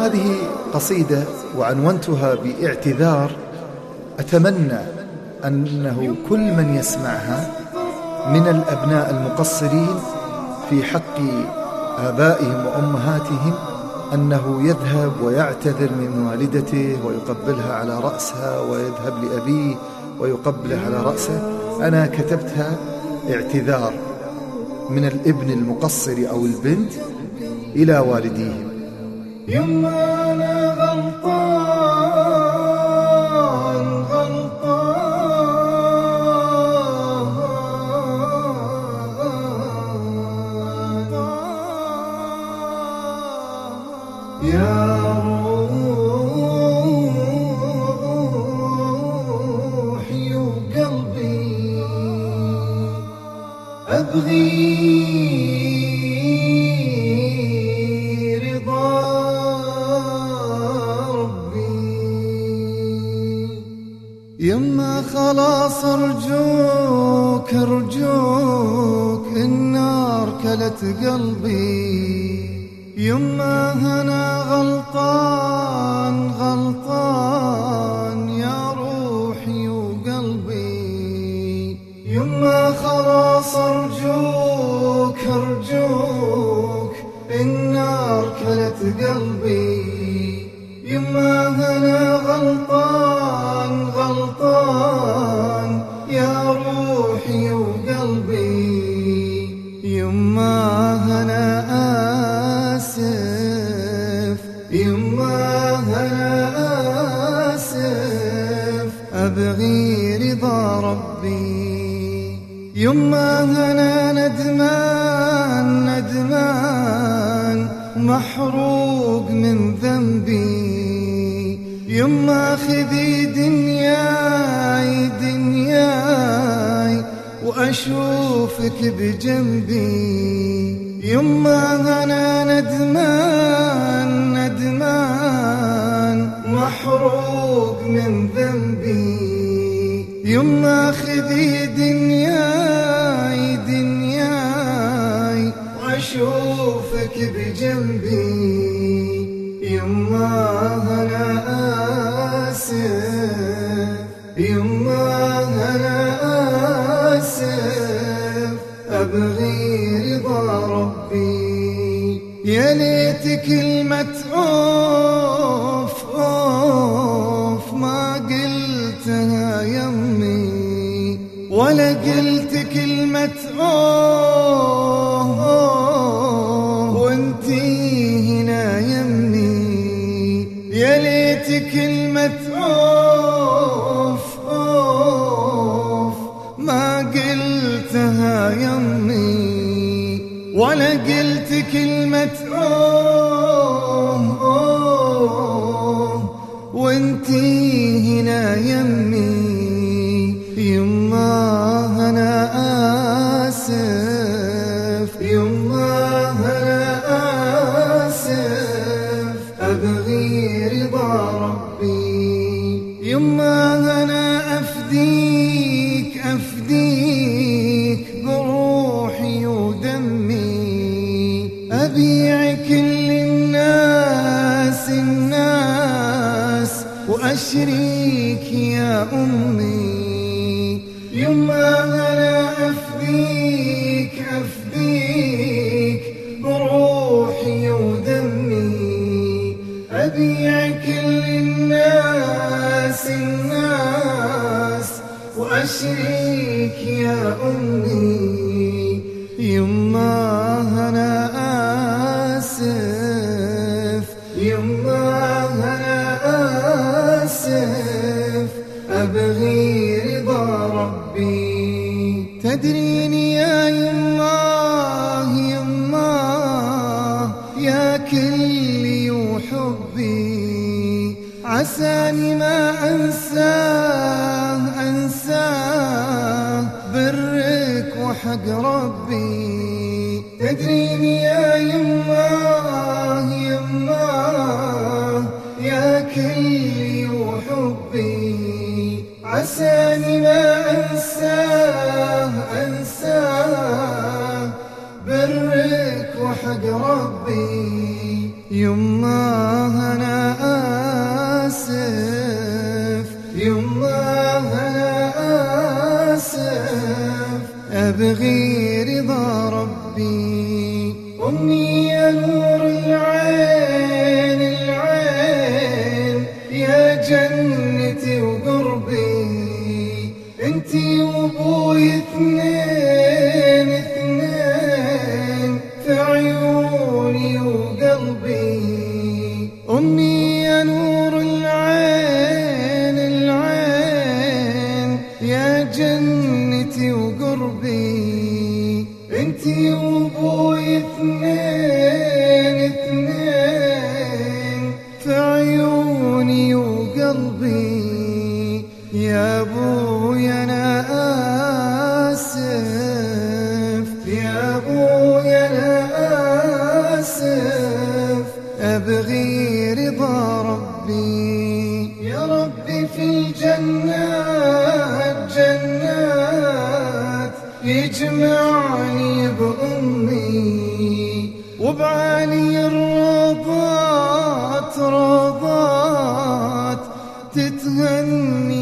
هذه قصيدة وعنونتها باعتذار. أتمنى أنه كل من يسمعها من الأبناء المقصرين في حق آبائهم وأمهاتهم أنه يذهب ويعتذر من والدته ويقبلها على رأسها ويذهب لأبيه ويقبله على رأسه. أنا كتبتها اعتذار من الابن المقصر أو البنت إلى والديهم. يما أنا غلطان غلطان. يا روحي خلاص أرجوك أرجوك النار كلت قلبي. يما هنا غلطان غلطان. وقلبي يما هنا آسف يما هنا آسف أبغي رضا ربي. يما هنا ندمان ندمان محروق من ذنبي. يما خذي دنياي وأشوفك بجنبي. يما أنا ندمان ندمان. محروق من ذنبي. يما خذي دنياي دنياي. وأشوفك بجنبي. يما أنا آسف. يما ليت كلمة أوف أوف ما قلتها يمي. ولا قلت كلمة أوه وانتي هنا يمي. يا ليت كلمة ولا قلت كلمة أوه أوه. وانتي هنا يمي يما أنا آسف. يما أنا آسف. أبغي رضا ربي. يما أنا أفديك أفديك. وأشريك يا أمي. يما أنا أفديك أفديك. بروحي ودمي أبيع كل الناس. الناس وأشريك يا أمي. يما أبغي رضا ربي. تدريني يا يما يما يا كلي وحبي عساني ما أنساه أنساه برك وحق ربي. تدريني يا يما الإنسان ما أنساه أنساه برك وحق ربي يماه أنا آسف يماه أنا آسف. أبغي رضا ربي أمي أنور جنتي وقربي انتي وأبوي اثنين اثنين. في عيوني وقلبي يا أبوي أنا آسف يا أبوي أنا آسف. أبغي رضا ربي يا ربي في جنات يجمعني بأمي وبعلي الروضات روضات تتغني